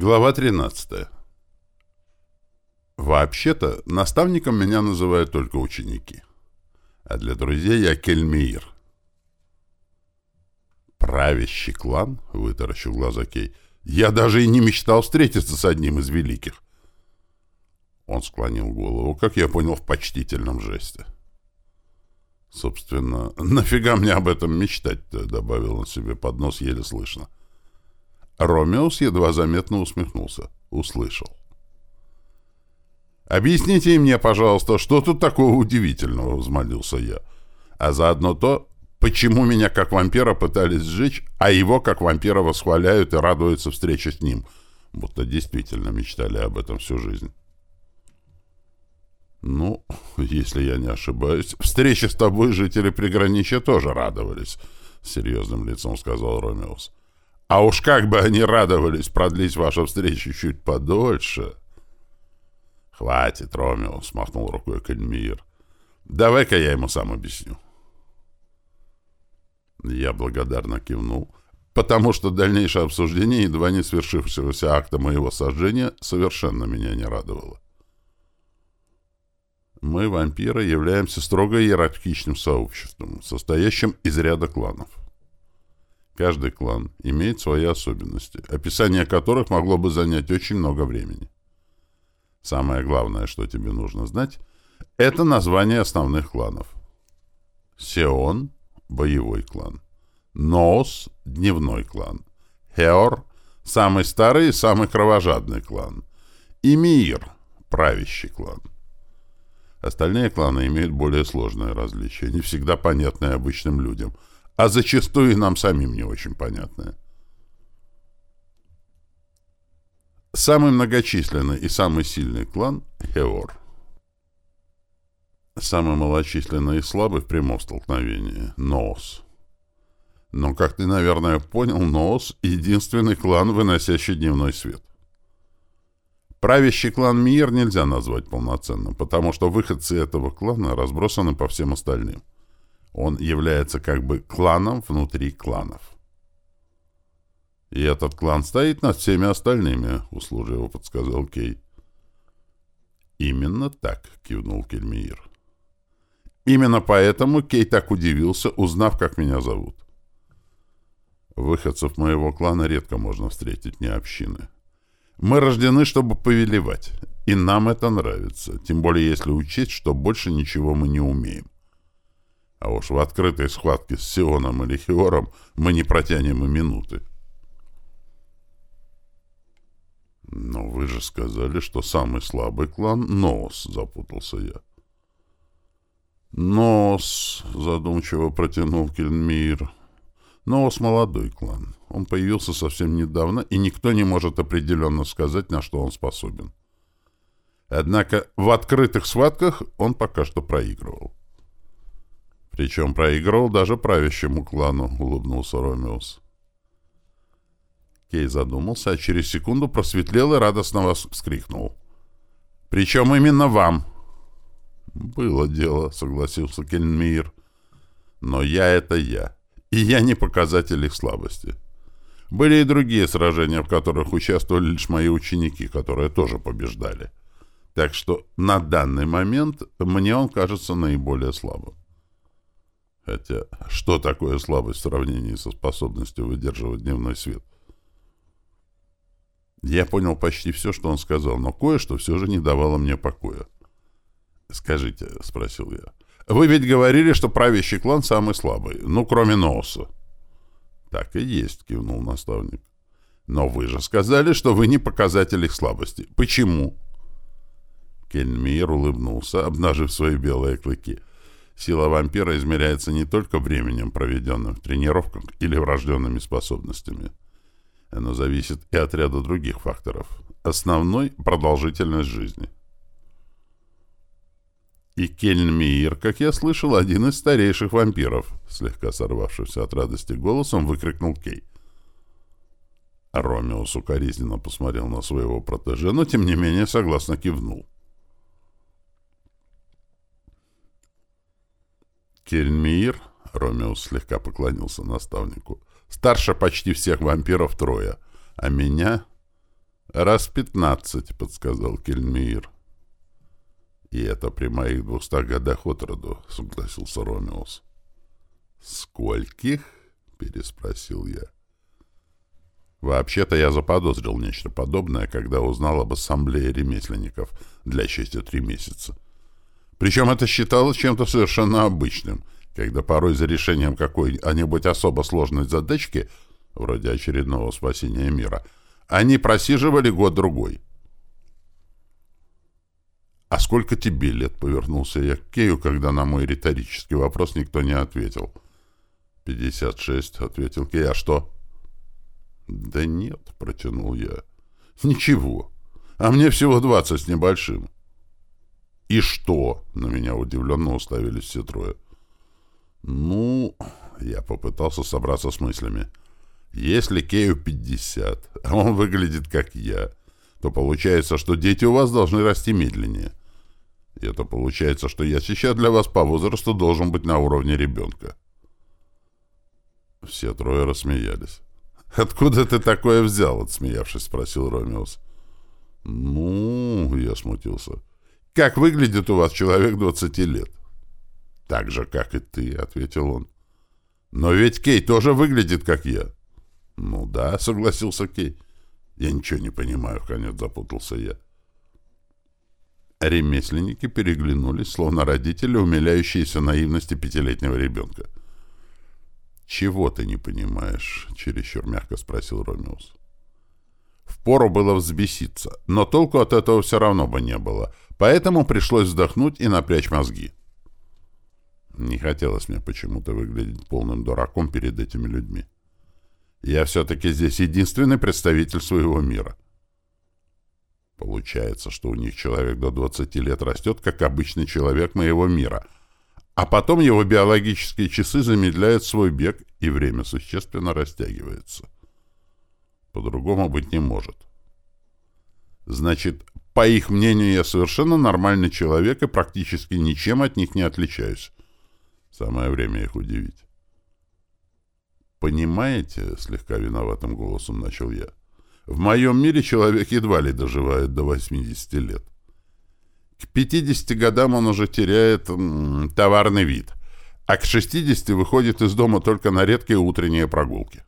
Глава 13. Вообще-то, наставником меня называют только ученики. А для друзей я Кельмиир. «Правящий клан?» — вытаращил глаза Кей. «Я даже и не мечтал встретиться с одним из великих». Он склонил голову, как я понял, в почтительном жесте. «Собственно, нафига мне об этом мечтать-то?» — добавил он себе под нос еле слышно. Ромеус едва заметно усмехнулся. Услышал. «Объясните мне, пожалуйста, что тут такого удивительного?» — взмолился я. «А заодно то, почему меня как вампира пытались сжечь, а его как вампира восхваляют и радуются встрече с ним, будто действительно мечтали об этом всю жизнь». «Ну, если я не ошибаюсь, встрече с тобой жители приграничья тоже радовались», — серьезным лицом сказал Ромеус. А уж как бы они радовались продлить вашу встречу чуть подольше. Хватит, Ромео, смахнул рукой Кальмир. Давай-ка я ему сам объясню. Я благодарно кивнул, потому что дальнейшее обсуждение едва не свершившегося акта моего сожжения совершенно меня не радовало. Мы, вампиры, являемся строго иерархичным сообществом, состоящим из ряда кланов. Каждый клан имеет свои особенности, описание которых могло бы занять очень много времени. Самое главное, что тебе нужно знать, это название основных кланов. Сеон – боевой клан. Ноос – дневной клан. Хеор – самый старый и самый кровожадный клан. И Миир – правящий клан. Остальные кланы имеют более сложные различия, не всегда понятные обычным людям – а зачастую и нам самим не очень понятное. Самый многочисленный и самый сильный клан — Хеор. Самый малочисленный и слабый в прямом столкновении — Ноос. Но, как ты, наверное, понял, Ноос — единственный клан, выносящий дневной свет. Правящий клан Мир нельзя назвать полноценным, потому что выходцы этого клана разбросаны по всем остальным — он является как бы кланом внутри кланов. «И этот клан стоит над всеми остальными», — услужливо подсказал Кей. «Именно так», — кивнул Кельмиир. «Именно поэтому Кей так удивился, узнав, как меня зовут. Выходцев моего клана редко можно встретить, не общины. Мы рождены, чтобы повелевать, и нам это нравится, тем более если учесть, что больше ничего мы не умеем. А уж в открытой схватке с Сионом или Хиором мы не протянем и минуты. «Но вы же сказали, что самый слабый клан — Ноос», — запутался я. «Нос», — задумчиво протянул Кельмир. «Нос — молодой клан. Он появился совсем недавно, и никто не может определенно сказать, на что он способен. Однако в открытых схватках он пока что проигрывал. Причем проиграл даже правящему клану, улыбнулся Ромеус. Кей задумался, а через секунду просветлел и радостно вскрикнул. «Причем именно вам!» «Было дело», — согласился Кельмир. «Но я — это я, и я не показатель их слабости. Были и другие сражения, в которых участвовали лишь мои ученики, которые тоже побеждали. Так что на данный момент мне он кажется наиболее слабым. Хотя, что такое слабость в сравнении со способностью выдерживать дневной свет? Я понял почти все, что он сказал, но кое-что все же не давало мне покоя. «Скажите», — спросил я, — «вы ведь говорили, что правящий клан самый слабый, ну, кроме Ноуса». «Так и есть», — кивнул наставник. «Но вы же сказали, что вы не показатель их слабости. Почему?» Кельмир улыбнулся, обнажив свои белые клыки. Сила вампира измеряется не только временем, проведенным в тренировках или врожденными способностями. Оно зависит и от ряда других факторов. Основной — продолжительность жизни. И Кельмиир, как я слышал, один из старейших вампиров, слегка сорвавшийся от радости голосом, выкрикнул Кей. Ромеус укоризненно посмотрел на своего протеже, но, тем не менее, согласно кивнул. Кельмир, Ромеус слегка поклонился наставнику, старше почти всех вампиров трое, а меня... «Раз пятнадцать», — подсказал Кельмир. «И это при моих двухстах годах от роду», — согласился Ромеус. «Скольких?» — переспросил я. Вообще-то я заподозрил нечто подобное, когда узнал об ассамблее ремесленников, длящейся три месяца. Причем это считалось чем-то совершенно обычным, когда порой за решением какой-нибудь особо сложной задачки, вроде очередного спасения мира, они просиживали год-другой. «А сколько тебе лет?» — повернулся я к Кею, когда на мой риторический вопрос никто не ответил. «Пятьдесят шесть», — ответил Кей. «А что?» «Да нет», — протянул я. «Ничего. А мне всего двадцать с небольшим». «И что?» — на меня удивленно уставились все трое. «Ну...» — я попытался собраться с мыслями. «Если Кею пятьдесят, а он выглядит как я, то получается, что дети у вас должны расти медленнее. И это получается, что я сейчас для вас по возрасту должен быть на уровне ребенка». Все трое рассмеялись. «Откуда ты такое взял?» — отсмеявшись, спросил Ромеус. «Ну...» — я смутился. «Как выглядит у вас человек двадцати лет?» «Так же, как и ты», — ответил он. «Но ведь Кей тоже выглядит, как я». «Ну да», — согласился Кей. «Я ничего не понимаю», — конец запутался я. Ремесленники переглянулись, словно родители, умиляющиеся наивности пятилетнего ребенка. «Чего ты не понимаешь?» — чересчур мягко спросил Ромеус. Впору было взбеситься, но толку от этого все равно бы не было, поэтому пришлось вздохнуть и напрячь мозги. Не хотелось мне почему-то выглядеть полным дураком перед этими людьми. Я все-таки здесь единственный представитель своего мира. Получается, что у них человек до 20 лет растет, как обычный человек моего мира — а потом его биологические часы замедляют свой бег, и время существенно растягивается. По-другому быть не может. Значит, по их мнению, я совершенно нормальный человек и практически ничем от них не отличаюсь. Самое время их удивить. «Понимаете?» — слегка виноватым голосом начал я. «В моем мире человек едва ли доживает до 80 лет. К 50 годам он уже теряет товарный вид, а к 60 выходит из дома только на редкие утренние прогулки.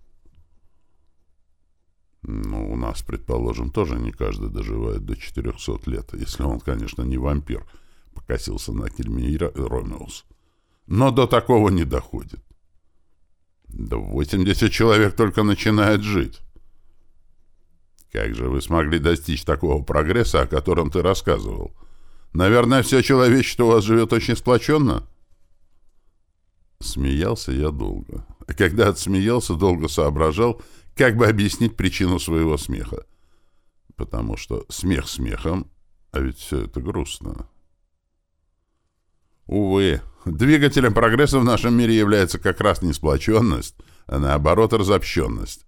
Ну, у нас, предположим, тоже не каждый доживает до 400 лет, если он, конечно, не вампир, — покосился на Кельмира Ромеус. Но до такого не доходит. Да 80 человек только начинает жить. Как же вы смогли достичь такого прогресса, о котором ты рассказывал? — Наверное, все человечество у вас живет очень сплоченно?» Смеялся я долго. А когда отсмеялся, долго соображал, как бы объяснить причину своего смеха. Потому что смех смехом, а ведь все это грустно. Увы, двигателем прогресса в нашем мире является как раз не сплоченность, а наоборот разобщенность.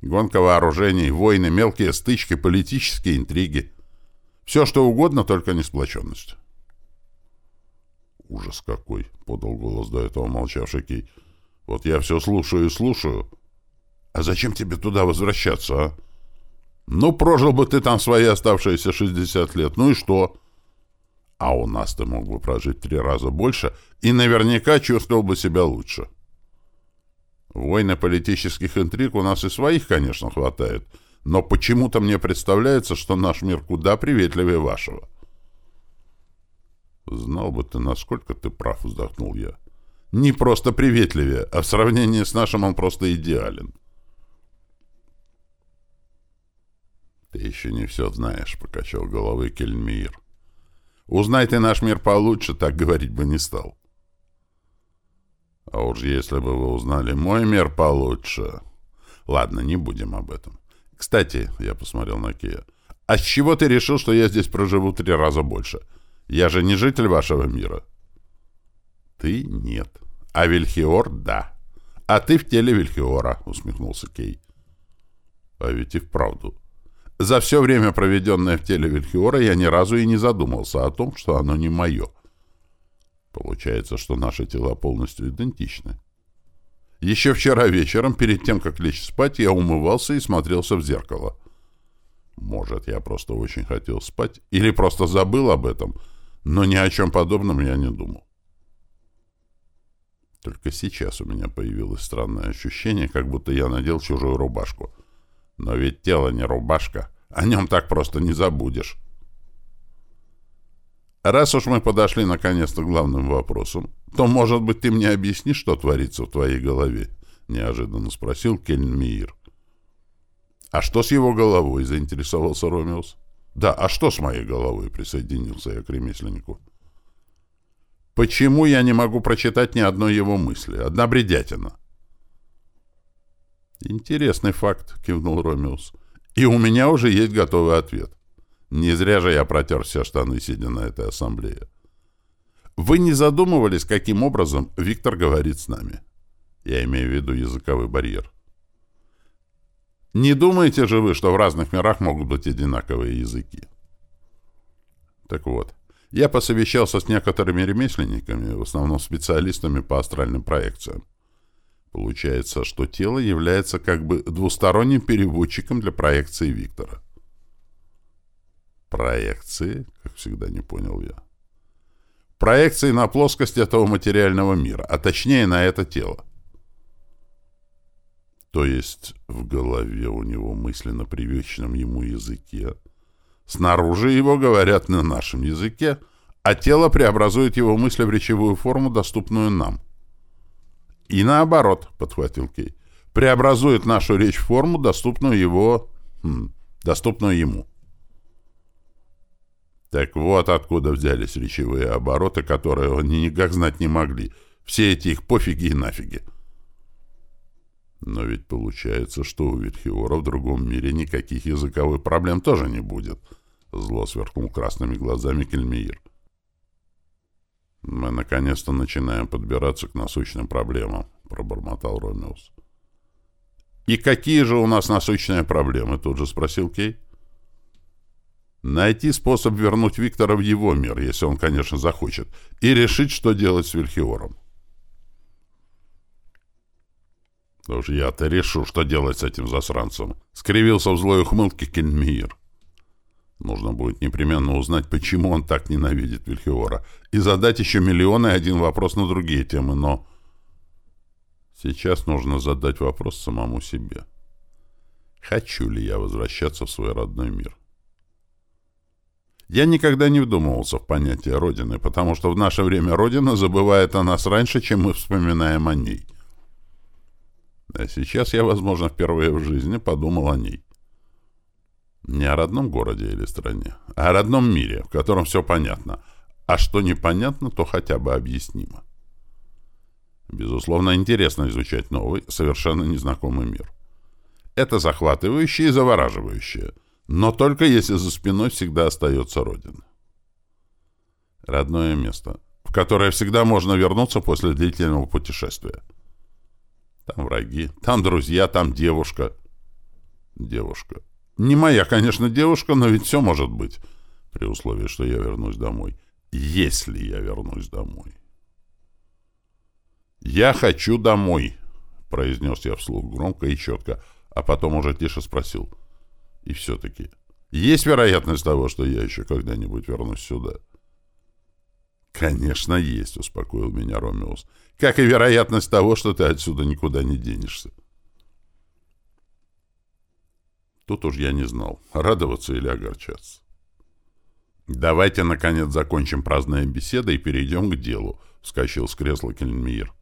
Гонка вооружений, войны, мелкие стычки, политические интриги — все, что угодно, только не сплоченность. «Ужас какой!» — подал голос до этого молчавший Кей. «Вот я все слушаю и слушаю. А зачем тебе туда возвращаться, а? Ну, прожил бы ты там свои оставшиеся 60 лет, ну и что?» А у нас ты мог бы прожить три раза больше и наверняка чувствовал бы себя лучше. Войны политических интриг у нас и своих, конечно, хватает — но почему-то мне представляется, что наш мир куда приветливее вашего. Знал бы ты, насколько ты прав, вздохнул я. Не просто приветливее, а в сравнении с нашим он просто идеален. Ты еще не все знаешь, покачал головой Кельмир. Узнай ты наш мир получше, так говорить бы не стал. А уж если бы вы узнали мой мир получше... Ладно, не будем об этом. «Кстати», — я посмотрел на Кия, — «а с чего ты решил, что я здесь проживу три раза больше? Я же не житель вашего мира». «Ты — нет. А Вильхиор — да. А ты в теле Вильхиора», — усмехнулся Кей. «А ведь и вправду. За все время, проведенное в теле Вильхиора, я ни разу и не задумался о том, что оно не мое. Получается, что наши тела полностью идентичны». Еще вчера вечером, перед тем, как лечь спать, я умывался и смотрелся в зеркало. Может, я просто очень хотел спать, или просто забыл об этом, но ни о чем подобном я не думал. Только сейчас у меня появилось странное ощущение, как будто я надел чужую рубашку. Но ведь тело не рубашка, о нем так просто не забудешь. Раз уж мы подошли наконец-то к главным вопросам, то, может быть, ты мне объяснишь, что творится в твоей голове? Неожиданно спросил Кельмиир. А что с его головой? Заинтересовался Ромеус. Да, а что с моей головой? Присоединился я к ремесленнику. Почему я не могу прочитать ни одной его мысли? Одна бредятина. Интересный факт, кивнул Ромеус. И у меня уже есть готовый ответ. Не зря же я протер все штаны, сидя на этой ассамблее. Вы не задумывались, каким образом Виктор говорит с нами? Я имею в виду языковой барьер. Не думаете же вы, что в разных мирах могут быть одинаковые языки? Так вот, я посовещался с некоторыми ремесленниками, в основном специалистами по астральным проекциям. Получается, что тело является как бы двусторонним переводчиком для проекции Виктора. Проекции? Как всегда не понял я. Проекции на плоскость этого материального мира, а точнее на это тело. То есть в голове у него мысли на привычном ему языке, Снаружи его говорят на нашем языке, а тело преобразует его мысли в речевую форму, доступную нам. И наоборот, — подхватил Кей, — преобразует нашу речь в форму, доступную его... Хм, доступную ему. Так вот откуда взялись речевые обороты, которые они никак знать не могли. Все эти их пофиги и нафиги. Но ведь получается, что у Верхиора в другом мире никаких языковых проблем тоже не будет. Зло сверкнул красными глазами Кельмиир. «Мы наконец-то начинаем подбираться к насущным проблемам», — пробормотал Ромеус. «И какие же у нас насущные проблемы?» — тут же спросил Кей. «Найти способ вернуть Виктора в его мир, если он, конечно, захочет, и решить, что делать с Вильхиором». «Уж я-то решу, что делать с этим засранцем», — скривился в злой ухмылке Кельмиир. Нужно будет непременно узнать, почему он так ненавидит Вильхиора, и задать еще миллионы и один вопрос на другие темы, но... Сейчас нужно задать вопрос самому себе. Хочу ли я возвращаться в свой родной мир? Я никогда не вдумывался в понятие Родины, потому что в наше время Родина забывает о нас раньше, чем мы вспоминаем о ней. А сейчас я, возможно, впервые в жизни подумал о ней. Не о родном городе или стране, а о родном мире, в котором все понятно. А что непонятно, то хотя бы объяснимо. Безусловно, интересно изучать новый, совершенно незнакомый мир. Это захватывающее и завораживающее, но только если за спиной всегда остается Родина. Родное место, в которое всегда можно вернуться после длительного путешествия. Там враги, там друзья, там девушка. Девушка. Не моя, конечно, девушка, но ведь все может быть. При условии, что я вернусь домой. Если я вернусь домой. «Я хочу домой», — произнес я вслух громко и четко, а потом уже тише спросил. «И все-таки, есть вероятность того, что я еще когда-нибудь вернусь сюда?» «Конечно, есть», — успокоил меня Ромеус. «Как и вероятность того, что ты отсюда никуда не денешься». Тут уж я не знал, радоваться или огорчаться. «Давайте, наконец, закончим праздные беседы и перейдем к делу», — вскочил с кресла Кельмир.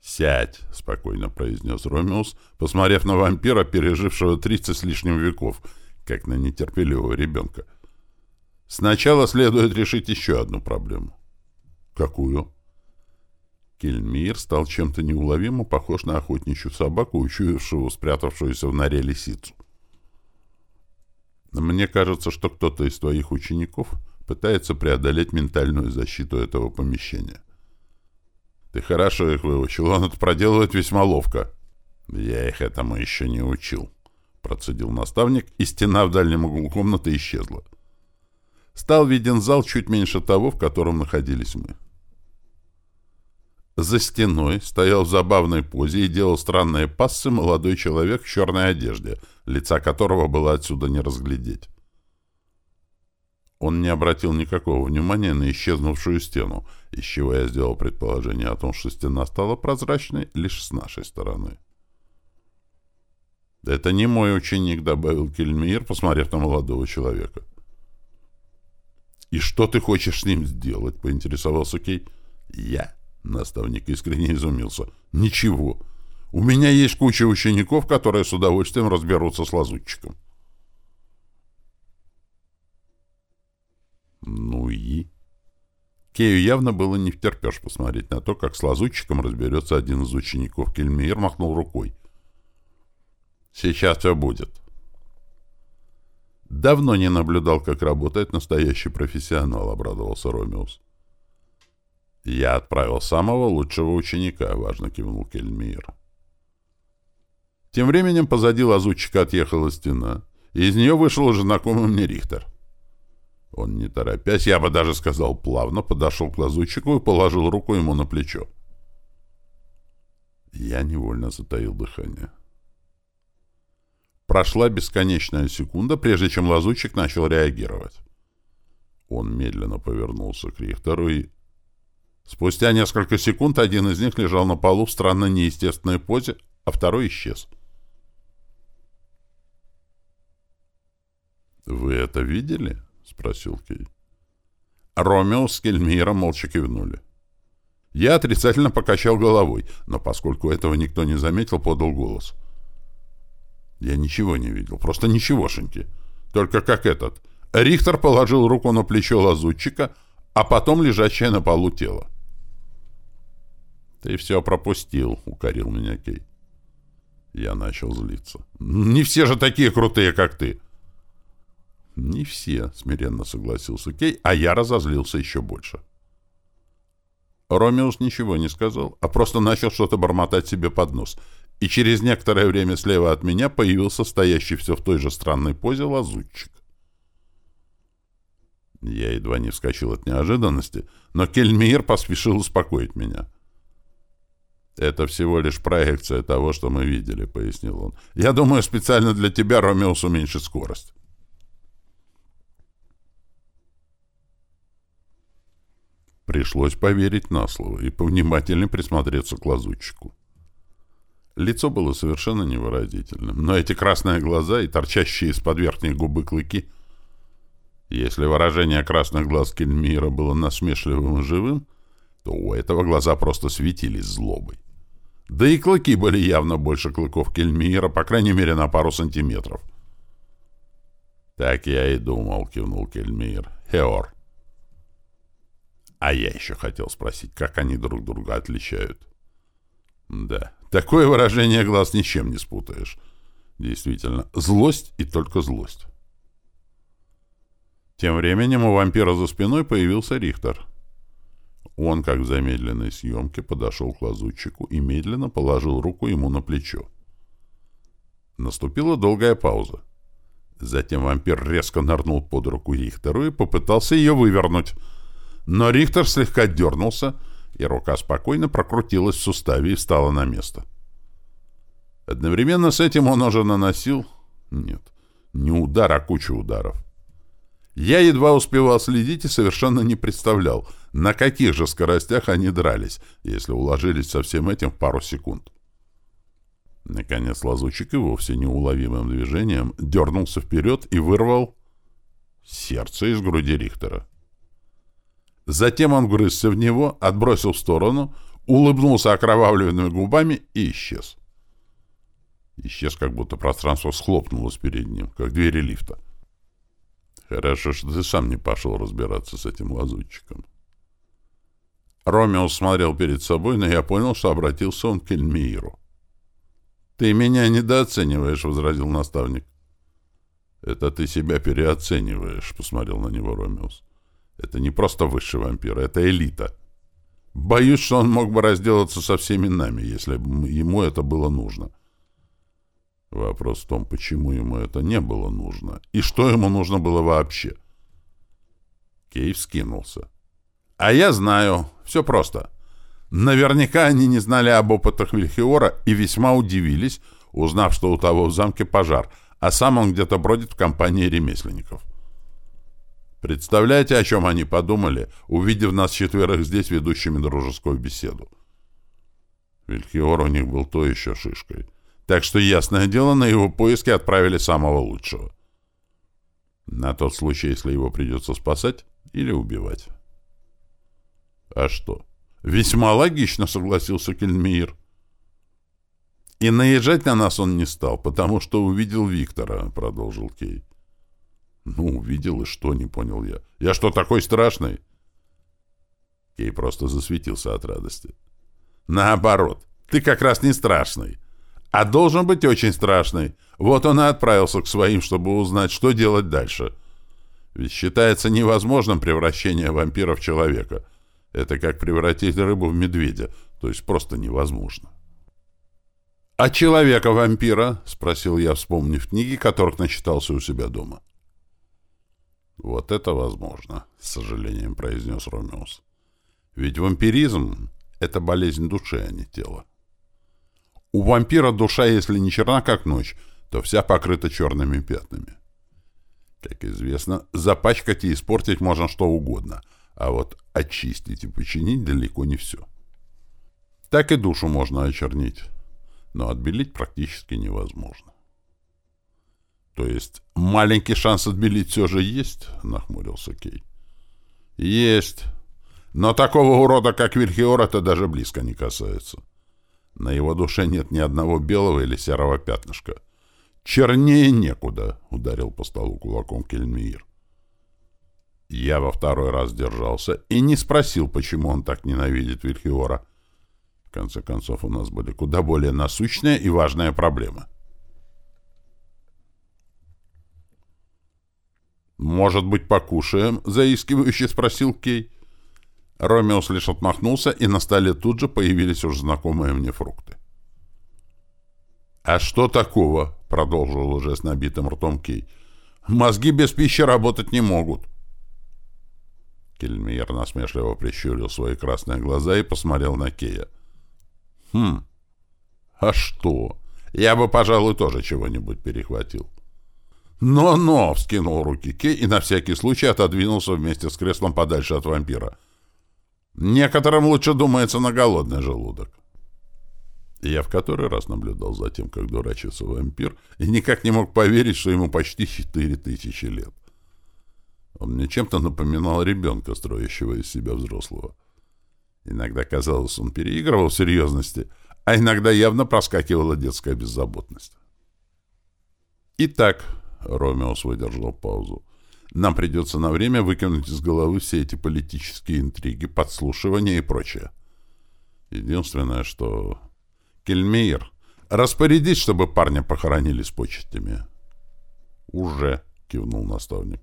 «Сядь», — спокойно произнес Ромеус, посмотрев на вампира, пережившего тридцать с лишним веков, как на нетерпеливого ребенка. «Сначала следует решить еще одну проблему». «Какую?» Кельмир стал чем-то неуловимо похож на охотничью собаку, учуявшую спрятавшуюся в норе лисицу. Мне кажется, что кто-то из твоих учеников пытается преодолеть ментальную защиту этого помещения. Ты хорошо их выучил, он это проделывает весьма ловко. Я их этому еще не учил, процедил наставник, и стена в дальнем углу комнаты исчезла. Стал виден зал чуть меньше того, в котором находились мы. За стеной стоял в забавной позе и делал странные пассы молодой человек в черной одежде, лица которого было отсюда не разглядеть. Он не обратил никакого внимания на исчезнувшую стену, из чего я сделал предположение о том, что стена стала прозрачной лишь с нашей стороны. «Это не мой ученик», — добавил Кельмир, посмотрев на молодого человека. «И что ты хочешь с ним сделать?» — поинтересовался Кей. «Я?» — наставник искренне изумился. «Ничего. У меня есть куча учеников, которые с удовольствием разберутся с лазутчиком». Ну и... Кею явно было не втерпешь посмотреть на то, как с лазутчиком разберется один из учеников. Кельмир махнул рукой. «Сейчас все будет». «Давно не наблюдал, как работает настоящий профессионал», — обрадовался Ромеус. «Я отправил самого лучшего ученика», — важно кивнул Кельмир. Тем временем позади лазутчика отъехала стена, и из нее вышел уже знакомый мне Рихтер. Он, не торопясь, я бы даже сказал плавно, подошел к лазутчику и положил руку ему на плечо. Я невольно затаил дыхание. Прошла бесконечная секунда, прежде чем лазутчик начал реагировать. Он медленно повернулся к Рихтеру и... Спустя несколько секунд один из них лежал на полу в странно неестественной позе, а второй исчез. «Вы это видели?» — спросил Кей. Ромео с Кельмиром молча кивнули. Я отрицательно покачал головой, но поскольку этого никто не заметил, подал голос. Я ничего не видел, просто ничегошеньки. Только как этот. Рихтер положил руку на плечо лазутчика, а потом лежащее на полу тело. «Ты все пропустил», — укорил меня Кей. Я начал злиться. «Не все же такие крутые, как ты!» «Не все», — смиренно согласился Кей, а я разозлился еще больше. Ромеус ничего не сказал, а просто начал что-то бормотать себе под нос, и через некоторое время слева от меня появился стоящий все в той же странной позе лазутчик. Я едва не вскочил от неожиданности, но Кельмир поспешил успокоить меня. «Это всего лишь проекция того, что мы видели», — пояснил он. «Я думаю, специально для тебя Ромеус уменьшит скорость». Пришлось поверить на слово и повнимательнее присмотреться к лазутчику. Лицо было совершенно невыразительным, но эти красные глаза и торчащие из-под верхней губы клыки... Если выражение красных глаз Кельмира было насмешливым и живым, то у этого глаза просто светились злобой. Да и клыки были явно больше клыков Кельмира, по крайней мере, на пару сантиметров. «Так я и думал», — кивнул Кельмир. «Хеор». А я еще хотел спросить, как они друг друга отличают. Да, такое выражение глаз ничем не спутаешь. Действительно, злость и только злость. Тем временем у вампира за спиной появился Рихтер. Он, как в замедленной съемке, подошел к лазутчику и медленно положил руку ему на плечо. Наступила долгая пауза. Затем вампир резко нырнул под руку Рихтеру и попытался ее вывернуть — но Рихтер слегка дернулся, и рука спокойно прокрутилась в суставе и встала на место. Одновременно с этим он уже наносил... Нет, не удар, а кучу ударов. Я едва успевал следить и совершенно не представлял, на каких же скоростях они дрались, если уложились со всем этим в пару секунд. Наконец лазучик и вовсе неуловимым движением дернулся вперед и вырвал сердце из груди Рихтера. Затем он грызся в него, отбросил в сторону, улыбнулся окровавленными губами и исчез. Исчез, как будто пространство схлопнулось перед ним, как двери лифта. Хорошо, что ты сам не пошел разбираться с этим лазутчиком. Ромео смотрел перед собой, но я понял, что обратился он к Эльмиру. «Ты меня недооцениваешь», — возразил наставник. «Это ты себя переоцениваешь», — посмотрел на него Ромеус. Это не просто высший вампир, это элита. Боюсь, что он мог бы разделаться со всеми нами, если бы ему это было нужно. Вопрос в том, почему ему это не было нужно, и что ему нужно было вообще. Кейв скинулся. А я знаю. Все просто. Наверняка они не знали об опытах Вильхиора и весьма удивились, узнав, что у того в замке пожар, а сам он где-то бродит в компании ремесленников. Представляете, о чем они подумали, увидев нас четверых здесь, ведущими дружескую беседу? Вильхиор у них был то еще шишкой. Так что, ясное дело, на его поиски отправили самого лучшего. На тот случай, если его придется спасать или убивать. А что? Весьма логично, согласился Кельмир. И наезжать на нас он не стал, потому что увидел Виктора, продолжил Кей. Ну, увидел и что, не понял я. Я что, такой страшный? Кей просто засветился от радости. Наоборот, ты как раз не страшный. А должен быть очень страшный. Вот он и отправился к своим, чтобы узнать, что делать дальше. Ведь считается невозможным превращение вампира в человека. Это как превратить рыбу в медведя, то есть просто невозможно. «А человека-вампира?» — спросил я, вспомнив книги, которых начитался у себя дома. «Вот это возможно», — с сожалением произнес Ромеус. «Ведь вампиризм — это болезнь души, а не тела. У вампира душа, если не черна, как ночь, то вся покрыта черными пятнами. Как известно, запачкать и испортить можно что угодно, а вот очистить и починить далеко не все. Так и душу можно очернить, но отбелить практически невозможно. То есть маленький шанс отбелить все же есть, нахмурился Кей. Есть. Но такого урода, как Вильхиор, это даже близко не касается. На его душе нет ни одного белого или серого пятнышка. «Чернее некуда», — ударил по столу кулаком Кельмиир. Я во второй раз держался и не спросил, почему он так ненавидит Вильхиора. В конце концов, у нас были куда более насущные и важные проблемы. «Может быть, покушаем?» — заискивающе спросил Кей. Ромеус лишь отмахнулся, и на столе тут же появились уже знакомые мне фрукты. «А что такого?» — продолжил уже с набитым ртом Кей. «Мозги без пищи работать не могут». Кельмиер насмешливо прищурил свои красные глаза и посмотрел на Кея. «Хм, а что? Я бы, пожалуй, тоже чего-нибудь перехватил». «Но-но!» — вскинул руки Кей и на всякий случай отодвинулся вместе с креслом подальше от вампира. Некоторым лучше думается на голодный желудок. Я в который раз наблюдал за тем, как дурачится вампир, и никак не мог поверить, что ему почти четыре тысячи лет. Он мне чем-то напоминал ребенка, строящего из себя взрослого. Иногда казалось, он переигрывал в серьезности, а иногда явно проскакивала детская беззаботность. «Итак», — Ромеус выдержал паузу, нам придется на время выкинуть из головы все эти политические интриги, подслушивания и прочее. Единственное, что... Кельмейер, распорядись, чтобы парня похоронили с почестями. Уже, кивнул наставник.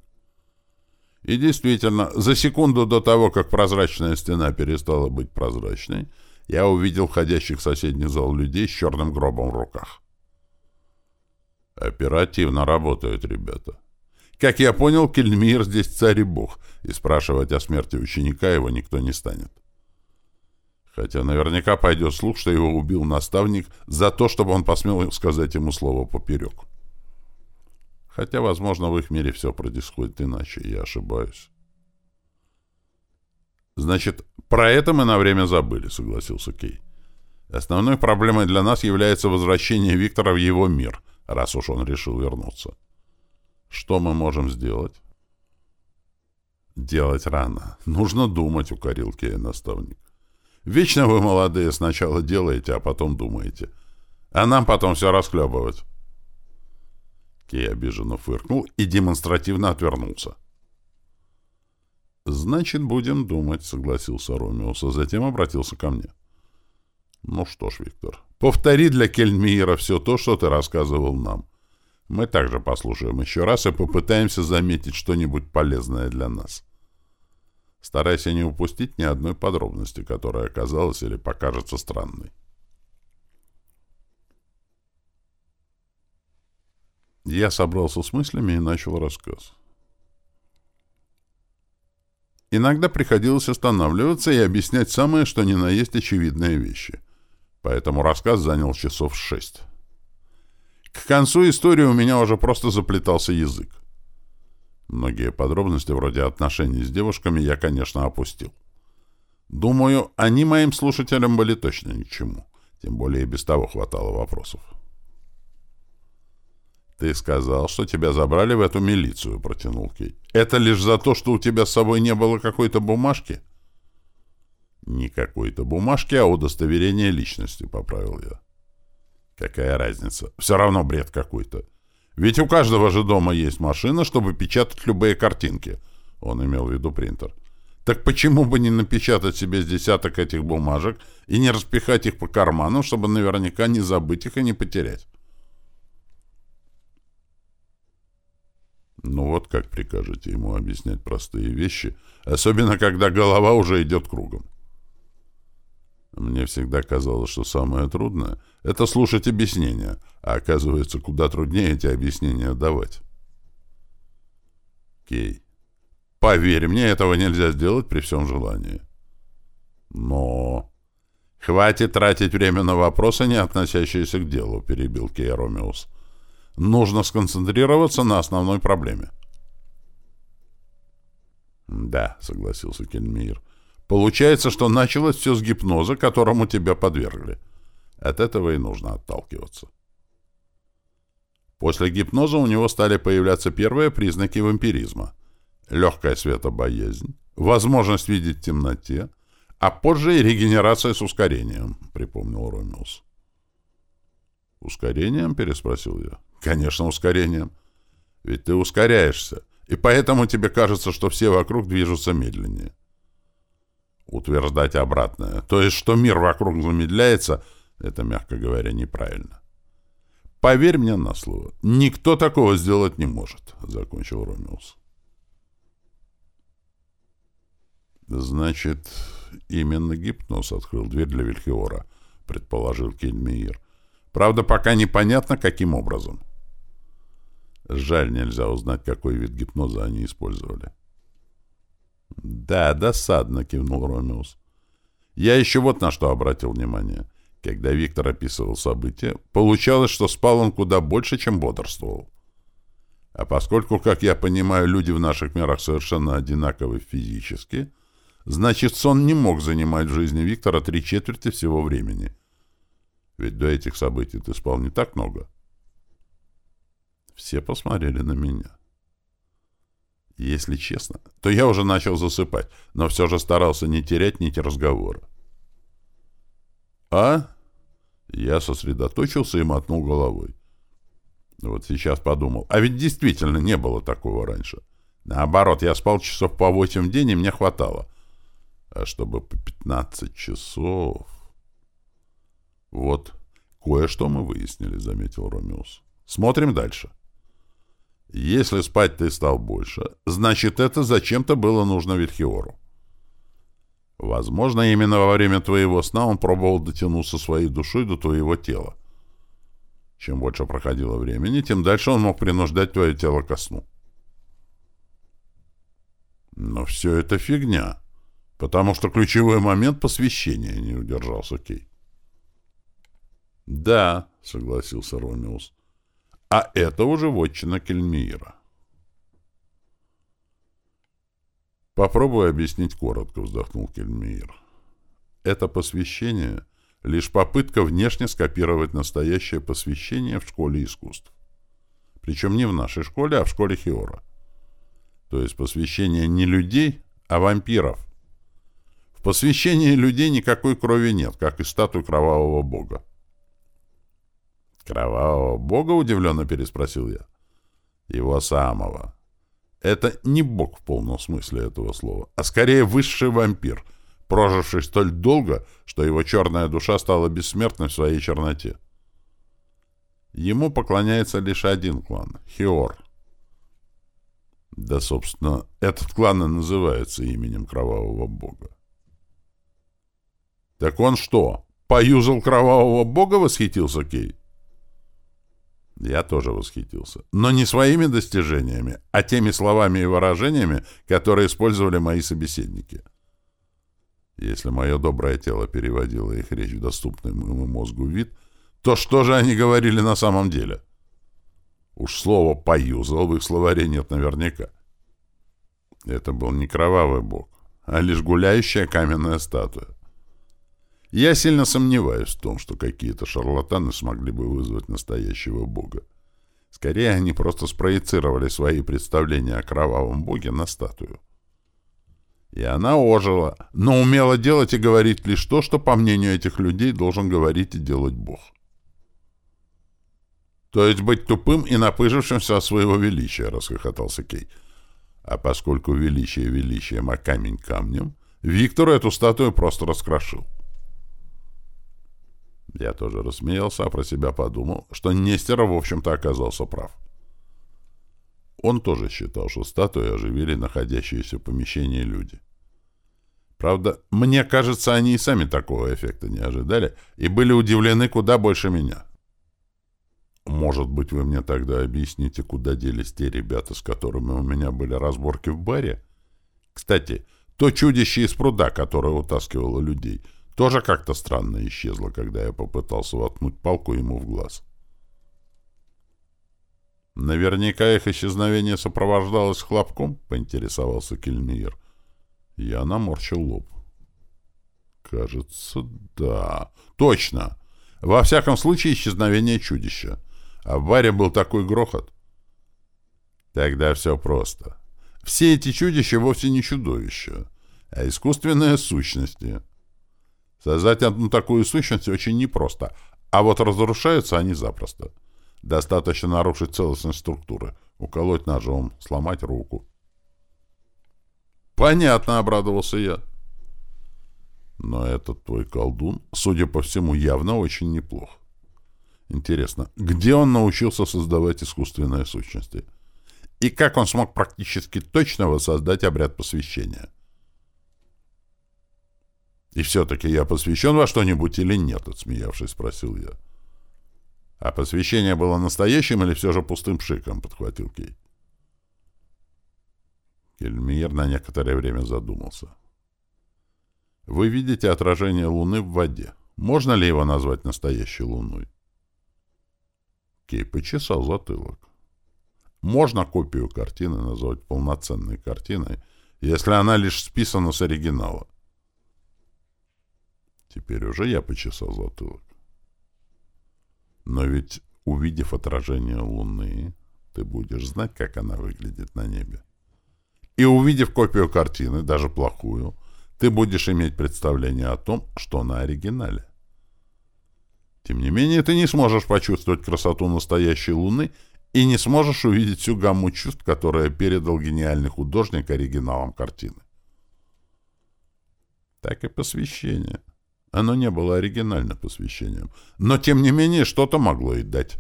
И действительно, за секунду до того, как прозрачная стена перестала быть прозрачной, я увидел входящих в соседний зал людей с черным гробом в руках. Оперативно работают ребята. Как я понял, Кельмир здесь царь и бог, и спрашивать о смерти ученика его никто не станет. Хотя наверняка пойдет слух, что его убил наставник за то, чтобы он посмел сказать ему слово поперек. Хотя, возможно, в их мире все происходит иначе, я ошибаюсь. «Значит, про это мы на время забыли», — согласился Кей. «Основной проблемой для нас является возвращение Виктора в его мир, раз уж он решил вернуться». Что мы можем сделать? Делать рано. Нужно думать, укорил Кея наставник. Вечно вы, молодые, сначала делаете, а потом думаете. А нам потом все расхлебывать. Кей обиженно фыркнул и демонстративно отвернулся. «Значит, будем думать», — согласился Ромеус, а затем обратился ко мне. «Ну что ж, Виктор, повтори для Кельмира все то, что ты рассказывал нам. Мы также послушаем еще раз и попытаемся заметить что-нибудь полезное для нас. Старайся не упустить ни одной подробности, которая оказалась или покажется странной. Я собрался с мыслями и начал рассказ. Иногда приходилось останавливаться и объяснять самые, что ни на есть очевидные вещи. Поэтому рассказ занял часов шесть. К концу истории у меня уже просто заплетался язык. Многие подробности вроде отношений с девушками я, конечно, опустил. Думаю, они моим слушателям были точно ни к чему. Тем более без того хватало вопросов. «Ты сказал, что тебя забрали в эту милицию», — протянул Кей. «Это лишь за то, что у тебя с собой не было какой-то бумажки?» «Не какой-то бумажки, а удостоверение личности», — поправил я. «Какая разница? Все равно бред какой-то. Ведь у каждого же дома есть машина, чтобы печатать любые картинки». Он имел в виду принтер. Так почему бы не напечатать себе с десяток этих бумажек и не распихать их по карманам, чтобы наверняка не забыть их и не потерять? Ну вот как прикажете ему объяснять простые вещи, особенно когда голова уже идет кругом. Мне всегда казалось, что самое трудное — это слушать объяснения, а оказывается, куда труднее эти объяснения давать. Кей. Поверь мне, этого нельзя сделать при всем желании. Но... Хватит тратить время на вопросы, не относящиеся к делу, перебил Кей Ромеус. Нужно сконцентрироваться на основной проблеме. Да, согласился Кельмир. Получается, что началось все с гипноза, которому тебя подвергли. От этого и нужно отталкиваться. После гипноза у него стали появляться первые признаки вампиризма легкая светобоязнь, возможность видеть в темноте, а позже и регенерация с ускорением, припомнил Ромеус. «Ускорением?» — переспросил я. «Конечно, ускорением. Ведь ты ускоряешься, и поэтому тебе кажется, что все вокруг движутся медленнее. Утверждать обратное, то есть, что мир вокруг замедляется, это, мягко говоря, неправильно. Поверь мне на слово, никто такого сделать не может», — закончил Ромеус. «Значит, именно гипноз открыл дверь для Вильхиора», — предположил Кельмиир. «Правда, пока непонятно, каким образом». Жаль, нельзя узнать, какой вид гипноза они использовали. «Да, досадно», — кивнул Ромеус. «Я еще вот на что обратил внимание. Когда Виктор описывал события, получалось, что спал он куда больше, чем бодрствовал. А поскольку, как я понимаю, люди в наших мирах совершенно одинаковы физически, Значит, сон не мог занимать в жизни Виктора три четверти всего времени. Ведь до этих событий ты спал не так много. Все посмотрели на меня. Если честно, то я уже начал засыпать, но все же старался не терять нить разговора. «А?» Я сосредоточился и мотнул головой. Вот сейчас подумал. А ведь действительно не было такого раньше. Наоборот, я спал часов по восемь в день, и мне хватало — а чтобы по 15 часов... Вот, кое-что мы выяснили, заметил Ромеус. Смотрим дальше. Если спать ты стал больше, значит, это зачем-то было нужно Вильхиору. Возможно, именно во время твоего сна он пробовал дотянуться своей душой до твоего тела. Чем больше проходило времени, тем дальше он мог принуждать твое тело ко сну. Но все это фигня. Потому что ключевой момент посвящения не удержался Кей. «Да», — согласился Ромеус. «А это уже вотчина Кельмиира». «Попробуй объяснить коротко», — вздохнул Кельмиир. «Это посвящение — лишь попытка внешне скопировать настоящее посвящение в школе искусств. Причем не в нашей школе, а в школе Хиора. То есть посвящение не людей, а вампиров. В посвящении людей никакой крови нет, как и статуи кровавого бога. «Кровавого бога?» — удивленно переспросил я. «Его самого. Это не бог в полном смысле этого слова, а скорее высший вампир, проживший столь долго, что его черная душа стала бессмертной в своей черноте. Ему поклоняется лишь один клан — Хиор. Да, собственно, этот клан и называется именем кровавого бога. «Так он что, поюзал кровавого бога?» — восхитился Кей. Я тоже восхитился. Но не своими достижениями, а теми словами и выражениями, которые использовали мои собеседники. Если мое доброе тело переводило их речь в доступный моему мозгу вид, то что же они говорили на самом деле? Уж слово «поюзал» в их словаре нет наверняка. Это был не кровавый бог, а лишь гуляющая каменная статуя. Я сильно сомневаюсь в том, что какие-то шарлатаны смогли бы вызвать настоящего бога. Скорее, они просто спроецировали свои представления о кровавом боге на статую. И она ожила, но умела делать и говорить лишь то, что, по мнению этих людей, должен говорить и делать бог. То есть быть тупым и напыжившимся от своего величия, расхохотался Кей. А поскольку величие величием, а камень камнем, Виктор эту статую просто раскрошил. Я тоже рассмеялся, а про себя подумал, что Нестеров, в общем-то, оказался прав. Он тоже считал, что статуи оживили находящиеся в помещении люди. Правда, мне кажется, они и сами такого эффекта не ожидали и были удивлены куда больше меня. Может быть, вы мне тогда объясните, куда делись те ребята, с которыми у меня были разборки в баре? Кстати, то чудище из пруда, которое утаскивало людей — тоже как-то странно исчезла, когда я попытался воткнуть палку ему в глаз. «Наверняка их исчезновение сопровождалось хлопком?» — поинтересовался Кельмир. Я наморщил лоб. «Кажется, да. Точно! Во всяком случае, исчезновение чудища. А в баре был такой грохот». «Тогда все просто. Все эти чудища вовсе не чудовища, а искусственные сущности». Создать одну такую сущность очень непросто, а вот разрушаются они запросто. Достаточно нарушить целостность структуры, уколоть ножом, сломать руку. «Понятно», — обрадовался я. «Но этот твой колдун, судя по всему, явно очень неплох. Интересно, где он научился создавать искусственные сущности? И как он смог практически точно воссоздать обряд посвящения?» «И все-таки я посвящен во что-нибудь или нет?» — отсмеявшись, спросил я. «А посвящение было настоящим или все же пустым пшиком?» — подхватил Кей. Кельмиер на некоторое время задумался. «Вы видите отражение Луны в воде. Можно ли его назвать настоящей Луной?» Кей почесал затылок. «Можно копию картины назвать полноценной картиной, если она лишь списана с оригинала. Теперь уже я почесал затылок. Но ведь, увидев отражение Луны, ты будешь знать, как она выглядит на небе. И увидев копию картины, даже плохую, ты будешь иметь представление о том, что на оригинале. Тем не менее, ты не сможешь почувствовать красоту настоящей Луны и не сможешь увидеть всю гамму чувств, которые передал гениальный художник оригиналом картины. Так и посвящение. Оно не было оригинальным посвящением, но, тем не менее, что-то могло и дать.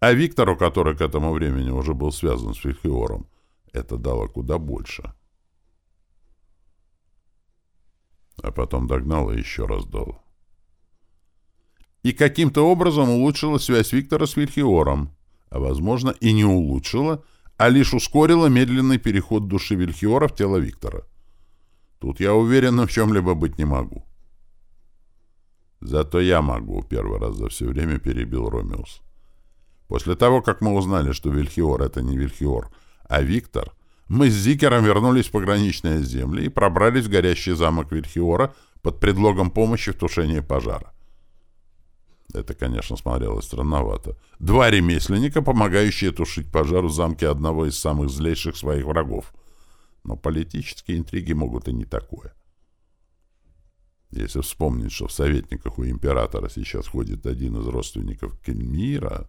А Виктору, который к этому времени уже был связан с Вильхиором, это дало куда больше. А потом догнал и еще раз дал. И каким-то образом улучшила связь Виктора с Вильхиором, а, возможно, и не улучшила, а лишь ускорила медленный переход души Вильхиора в тело Виктора. — Тут я уверен, в чем-либо быть не могу. Зато я могу, первый раз за все время перебил Ромеус. После того, как мы узнали, что Вильхиор — это не Вильхиор, а Виктор, мы с Зикером вернулись в пограничные земли и пробрались в горящий замок Вильхиора под предлогом помощи в тушении пожара. Это, конечно, смотрелось странновато. Два ремесленника, помогающие тушить пожар в замке одного из самых злейших своих врагов — но политические интриги могут и не такое. Если вспомнить, что в советниках у императора сейчас ходит один из родственников Кельмира,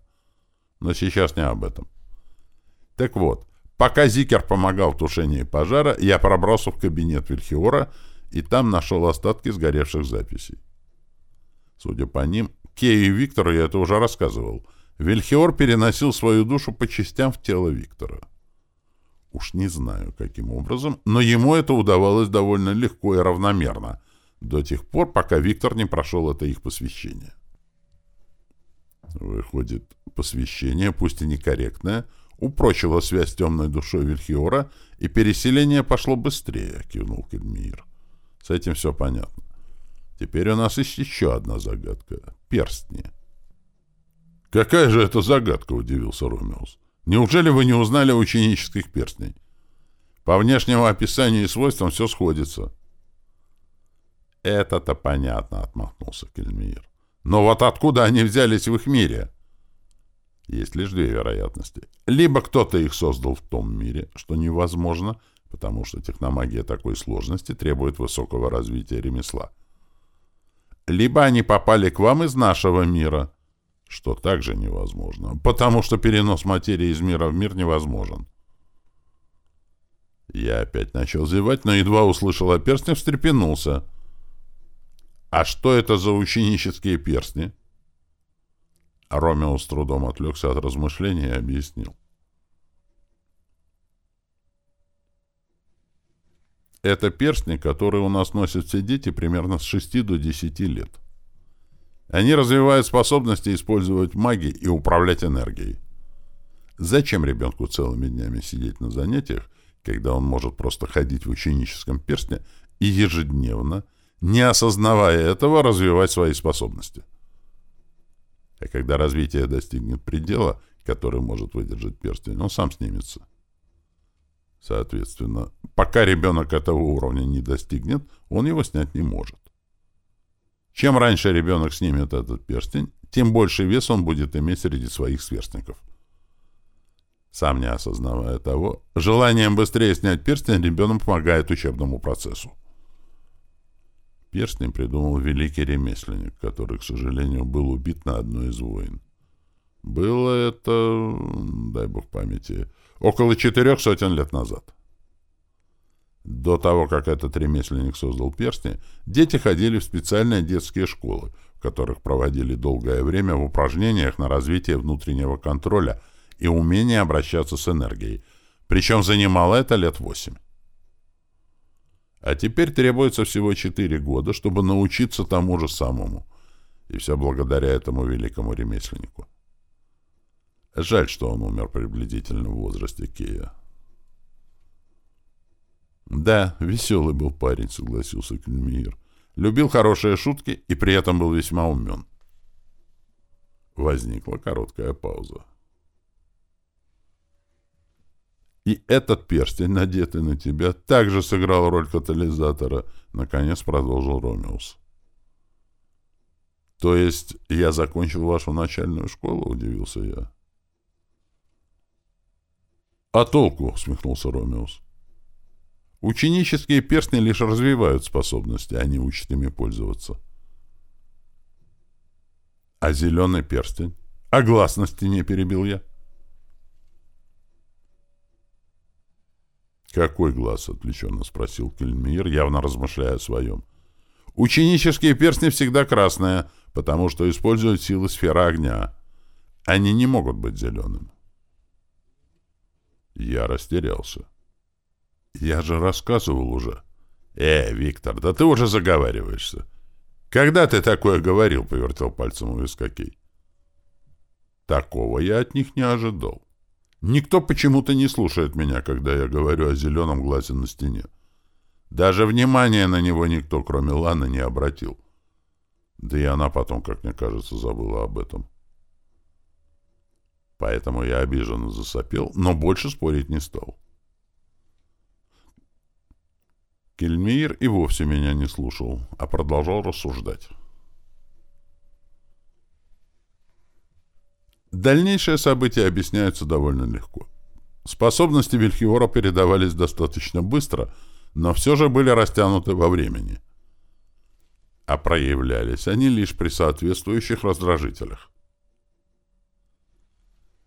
но сейчас не об этом. Так вот, пока Зикер помогал в тушении пожара, я пробрался в кабинет Вильхиора и там нашел остатки сгоревших записей. Судя по ним, Кею и Виктору я это уже рассказывал. Вильхиор переносил свою душу по частям в тело Виктора. Уж не знаю, каким образом, но ему это удавалось довольно легко и равномерно, до тех пор, пока Виктор не прошел это их посвящение. Выходит, посвящение, пусть и некорректное, упрочило связь с темной душой Вильхиора, и переселение пошло быстрее, — кивнул Кельмир. С этим все понятно. Теперь у нас есть еще одна загадка — перстни. «Какая же это загадка?» — удивился Ромеус. «Неужели вы не узнали ученических перстней? По внешнему описанию и свойствам все сходится». «Это-то понятно», — отмахнулся Кельмир. «Но вот откуда они взялись в их мире?» Есть лишь две вероятности. Либо кто-то их создал в том мире, что невозможно, потому что техномагия такой сложности требует высокого развития ремесла. Либо они попали к вам из нашего мира, что также невозможно, потому что перенос материи из мира в мир невозможен. Я опять начал зевать, но едва услышал о перстне, встрепенулся. «А что это за ученические перстни?» Ромео с трудом отвлекся от размышлений и объяснил. Это перстни, которые у нас носят все дети примерно с 6 до 10 лет. Они развивают способности использовать магию и управлять энергией. Зачем ребенку целыми днями сидеть на занятиях, когда он может просто ходить в ученическом перстне и ежедневно, не осознавая этого, развивать свои способности? А когда развитие достигнет предела, который может выдержать перстень, он сам снимется. Соответственно, пока ребенок этого уровня не достигнет, он его снять не может. Чем раньше ребенок снимет этот перстень, тем больше вес он будет иметь среди своих сверстников. Сам не осознавая того, желанием быстрее снять перстень ребенок помогает учебному процессу. Перстень придумал великий ремесленник, который, к сожалению, был убит на одной из войн. Было это, дай бог памяти, около четырех сотен лет назад. До того, как этот ремесленник создал перстни, дети ходили в специальные детские школы, в которых проводили долгое время в упражнениях на развитие внутреннего контроля и умение обращаться с энергией, причем занимало это лет восемь. А теперь требуется всего четыре года, чтобы научиться тому же самому. И все благодаря этому великому ремесленнику. Жаль, что он умер приблизительно в возрасте Кея. «Да, веселый был парень», — согласился Кельмиир. «Любил хорошие шутки и при этом был весьма умен». Возникла короткая пауза. И этот перстень, надетый на тебя, также сыграл роль катализатора, — наконец продолжил Ромеус. — То есть я закончил вашу начальную школу? — удивился я. — А толку? — смехнулся Ромеус. — Ученические перстни лишь развивают способности, а не учат ими пользоваться. — А зеленый перстень? — А гласности не перебил я. — «Какой глаз?» — отвлеченно спросил Кельмир, явно размышляя о своем. «Ученические перстни всегда красные, потому что используют силы сферы огня. Они не могут быть зелеными». Я растерялся. «Я же рассказывал уже». «Э, Виктор, да ты уже заговариваешься». «Когда ты такое говорил?» — повертел пальцем у вискакей. «Такого я от них не ожидал». Никто почему-то не слушает меня, когда я говорю о зеленом глазе на стене. Даже внимания на него никто, кроме Ланы, не обратил. Да и она потом, как мне кажется, забыла об этом. Поэтому я обиженно засопел, но больше спорить не стал. Кельмир и вовсе меня не слушал, а продолжал рассуждать. Дальнейшие события объясняются довольно легко. Способности Вильхиора передавались достаточно быстро, но все же были растянуты во времени. А проявлялись они лишь при соответствующих раздражителях.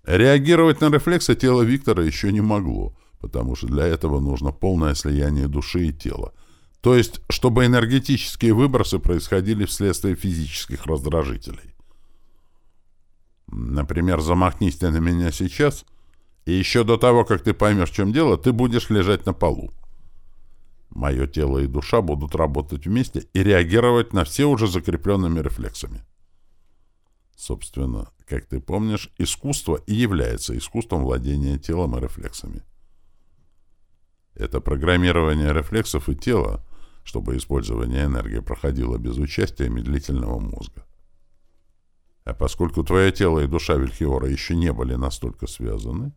Реагировать на рефлексы тело Виктора еще не могло, потому что для этого нужно полное слияние души и тела, то есть чтобы энергетические выбросы происходили вследствие физических раздражителей. Например, замахнись ты на меня сейчас, и еще до того, как ты поймешь, в чем дело, ты будешь лежать на полу. Мое тело и душа будут работать вместе и реагировать на все уже закрепленными рефлексами. Собственно, как ты помнишь, искусство и является искусством владения телом и рефлексами. Это программирование рефлексов и тела, чтобы использование энергии проходило без участия медлительного мозга. А поскольку твое тело и душа Вильхиора еще не были настолько связаны,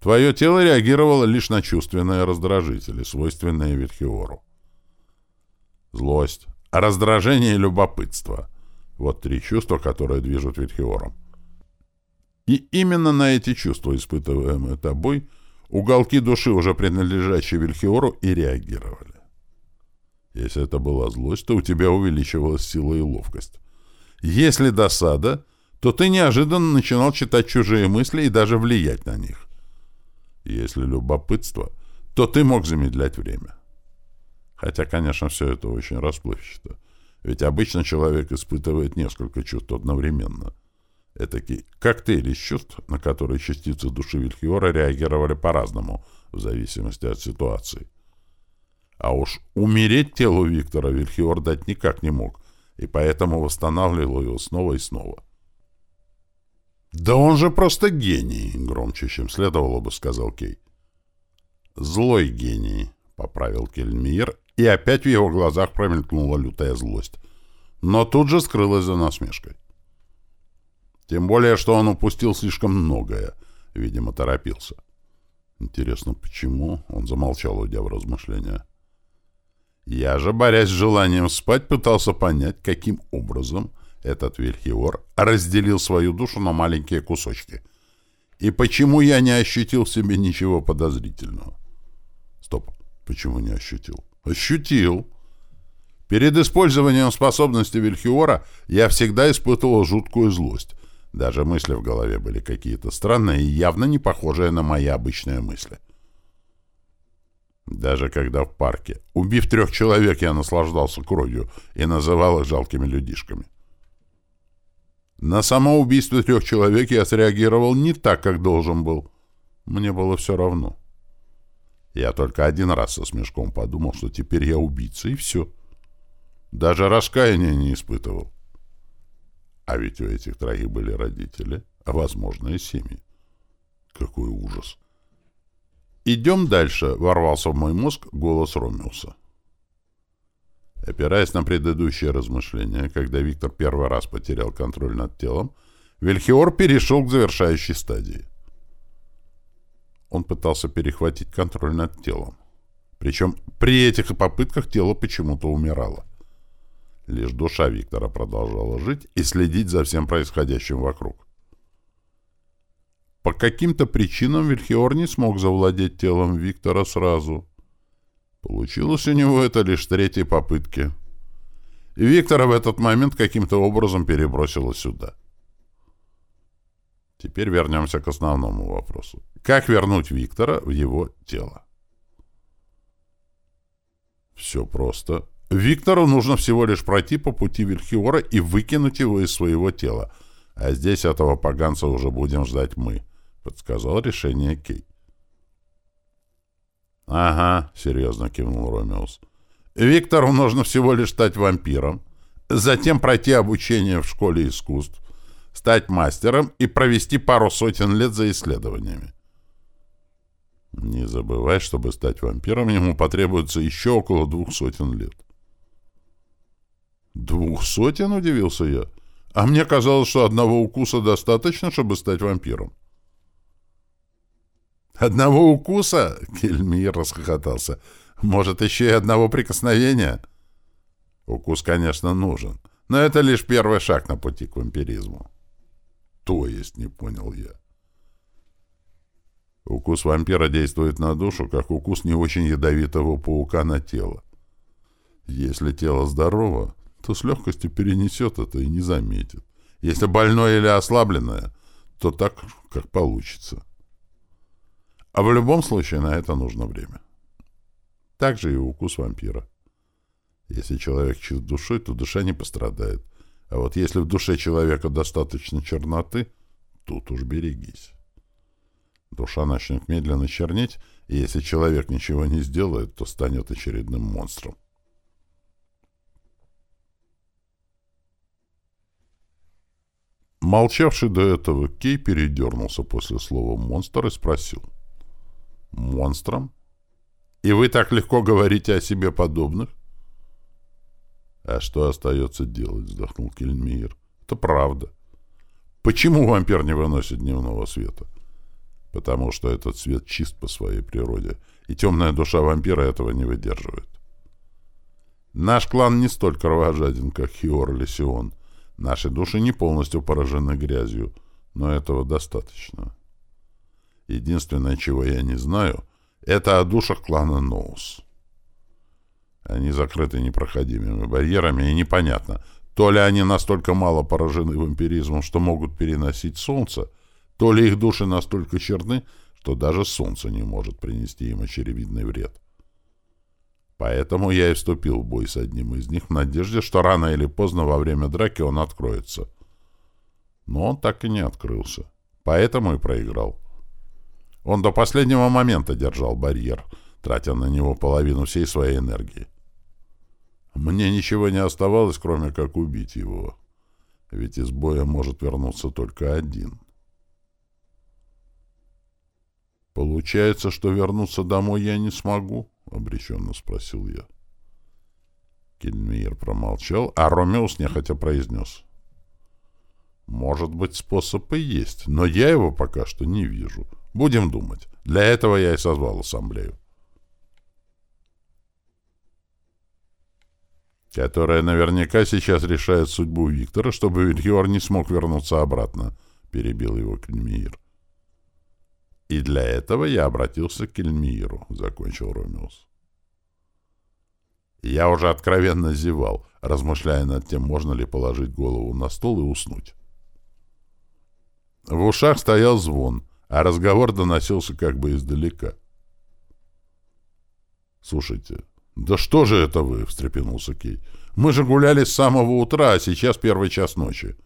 твое тело реагировало лишь на чувственные раздражители, свойственные Вильхиору. Злость, раздражение и любопытство — вот три чувства, которые движут Вильхиором. И именно на эти чувства, испытываемые тобой, уголки души, уже принадлежащие Вильхиору, и реагировали. Если это была злость, то у тебя увеличивалась сила и ловкость. Если досада, то ты неожиданно начинал читать чужие мысли и даже влиять на них. Если любопытство, то ты мог замедлять время. Хотя, конечно, все это очень расплывчато. Ведь обычно человек испытывает несколько чувств одновременно. Этакий коктейль из чувств, на которые частицы души Вильхиора реагировали по-разному, в зависимости от ситуации. А уж умереть телу Виктора Вильхиор дать никак не мог, и поэтому восстанавливал его снова и снова. «Да он же просто гений!» — громче, чем следовало бы, сказал Кей. «Злой гений», — поправил Кельмир, и опять в его глазах промелькнула лютая злость. Но тут же скрылась за насмешкой. Тем более, что он упустил слишком многое. Видимо, торопился. Интересно, почему? Он замолчал, уйдя в размышления. Я же, борясь с желанием спать, пытался понять, каким образом этот Вильхиор разделил свою душу на маленькие кусочки. И почему я не ощутил в себе ничего подозрительного? Стоп, почему не ощутил? Ощутил. Перед использованием способности Вильхиора я всегда испытывал жуткую злость. Даже мысли в голове были какие-то странные и явно не похожие на мои обычные мысли. — даже когда в парке, убив трех человек, я наслаждался кровью и называл их жалкими людишками. На само убийство трех человек я среагировал не так, как должен был. Мне было все равно. Я только один раз со смешком подумал, что теперь я убийца, и все. Даже раскаяния не испытывал. А ведь у этих троих были родители, а, возможно, и семьи. Какой ужас! «Идем дальше», — ворвался в мой мозг голос Ромеуса. Опираясь на предыдущее размышление, когда Виктор первый раз потерял контроль над телом, Вильхиор перешел к завершающей стадии. Он пытался перехватить контроль над телом. Причем при этих попытках тело почему-то умирало. Лишь душа Виктора продолжала жить и следить за всем происходящим вокруг. По каким-то причинам Вильхиор не смог завладеть телом Виктора сразу. Получилось у него это лишь третьей попытки. И Виктора в этот момент каким-то образом перебросило сюда. Теперь вернемся к основному вопросу. Как вернуть Виктора в его тело? Все просто. Виктору нужно всего лишь пройти по пути Вильхиора и выкинуть его из своего тела. А здесь этого поганца уже будем ждать мы подсказал решение Кей. «Ага», — серьезно кивнул Ромеус. «Виктору нужно всего лишь стать вампиром, затем пройти обучение в школе искусств, стать мастером и провести пару сотен лет за исследованиями. Не забывай, чтобы стать вампиром, ему потребуется еще около двух сотен лет. «Двух сотен?» — удивился я. «А мне казалось, что одного укуса достаточно, чтобы стать вампиром». «Одного укуса?» — Кельмир расхохотался. «Может, еще и одного прикосновения?» «Укус, конечно, нужен, но это лишь первый шаг на пути к вампиризму». «То есть?» — не понял я. Укус вампира действует на душу, как укус не очень ядовитого паука на тело. Если тело здорово, то с легкостью перенесет это и не заметит. Если больное или ослабленное, то так, как получится. А в любом случае на это нужно время. Так же и укус вампира. Если человек чист душой, то душа не пострадает. А вот если в душе человека достаточно черноты, тут уж берегись. Душа начнет медленно чернеть, и если человек ничего не сделает, то станет очередным монстром. Молчавший до этого Кей передернулся после слова «монстр» и спросил. «Монстром? И вы так легко говорите о себе подобных?» «А что остается делать?» — вздохнул Кельмир. «Это правда. Почему вампир не выносит дневного света?» «Потому что этот свет чист по своей природе, и темная душа вампира этого не выдерживает. Наш клан не столь кровожаден, как Хиор или Сион. Наши души не полностью поражены грязью, но этого достаточно. Единственное, чего я не знаю, это о душах клана Ноус. Они закрыты непроходимыми барьерами, и непонятно, то ли они настолько мало поражены вампиризмом, что могут переносить солнце, то ли их души настолько черны, что даже солнце не может принести им очевидный вред. Поэтому я и вступил в бой с одним из них в надежде, что рано или поздно во время драки он откроется. Но он так и не открылся. Поэтому и проиграл. Он до последнего момента держал барьер, тратя на него половину всей своей энергии. Мне ничего не оставалось, кроме как убить его. Ведь из боя может вернуться только один. Получается, что вернуться домой я не смогу? — обреченно спросил я. Кельмир промолчал, а Ромеус нехотя произнес. «Может быть, способ и есть, но я его пока что не вижу. Будем думать. Для этого я и созвал ассамблею». «Которая наверняка сейчас решает судьбу Виктора, чтобы Вильхиор не смог вернуться обратно», — перебил его Кельмир. И для этого я обратился к Эльмиру, — закончил Ромеус. Я уже откровенно зевал, размышляя над тем, можно ли положить голову на стол и уснуть. В ушах стоял звон, а разговор доносился как бы издалека. «Слушайте, да что же это вы?» — встрепенулся Кей. «Мы же гуляли с самого утра, а сейчас первый час ночи.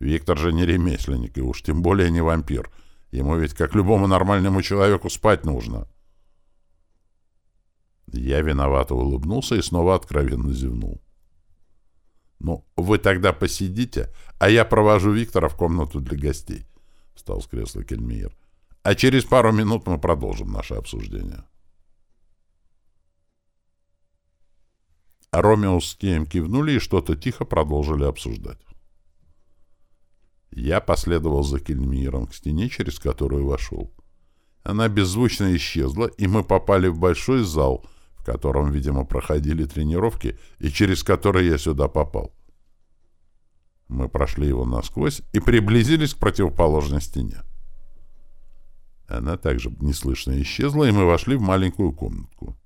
Виктор же не ремесленник, и уж тем более не вампир». Ему ведь, как любому нормальному человеку, спать нужно. Я виновато улыбнулся и снова откровенно зевнул. «Ну, вы тогда посидите, а я провожу Виктора в комнату для гостей», — встал с кресла Кельмиер. «А через пару минут мы продолжим наше обсуждение». Ромео с Кеем кивнули и что-то тихо продолжили обсуждать. Я последовал за Кельмиром к стене, через которую вошел. Она беззвучно исчезла, и мы попали в большой зал, в котором, видимо, проходили тренировки, и через который я сюда попал. Мы прошли его насквозь и приблизились к противоположной стене. Она также неслышно исчезла, и мы вошли в маленькую комнатку.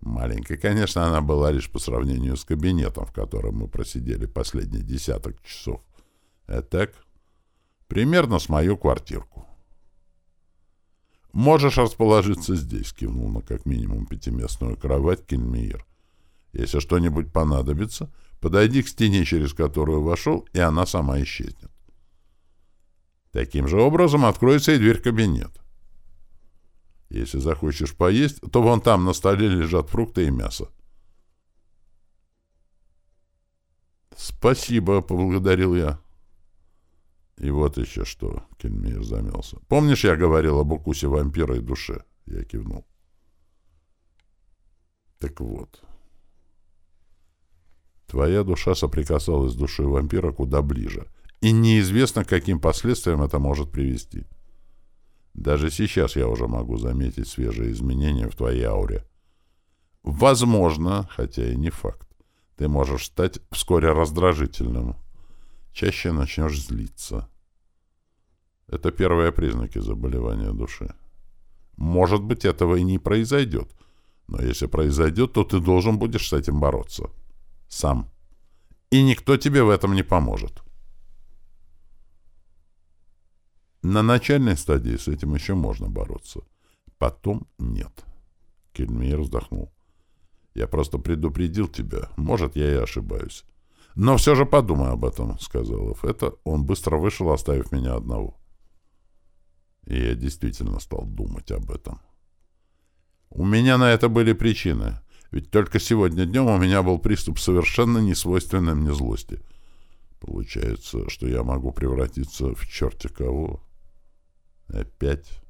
Маленькая, конечно, она была лишь по сравнению с кабинетом, в котором мы просидели последние десяток часов. А так, примерно с мою квартирку. «Можешь расположиться здесь», — кивнул на как минимум пятиместную кровать Кельмиер. «Если что-нибудь понадобится, подойди к стене, через которую вошел, и она сама исчезнет. Таким же образом откроется и дверь кабинет. Если захочешь поесть, то вон там на столе лежат фрукты и мясо. «Спасибо», — поблагодарил я. И вот еще что, Кельмир замялся. Помнишь, я говорил об укусе вампира и душе? Я кивнул. Так вот. Твоя душа соприкасалась с душой вампира куда ближе. И неизвестно, к каким последствиям это может привести. Даже сейчас я уже могу заметить свежие изменения в твоей ауре. Возможно, хотя и не факт, ты можешь стать вскоре раздражительным чаще начнешь злиться. Это первые признаки заболевания души. Может быть, этого и не произойдет, но если произойдет, то ты должен будешь с этим бороться. Сам. И никто тебе в этом не поможет. На начальной стадии с этим еще можно бороться. Потом нет. Кельмир вздохнул. Я просто предупредил тебя. Может, я и ошибаюсь. «Но все же подумай об этом», — сказал Это он быстро вышел, оставив меня одного. И я действительно стал думать об этом. У меня на это были причины, ведь только сегодня днем у меня был приступ совершенно несвойственной мне злости. Получается, что я могу превратиться в черти кого. Опять.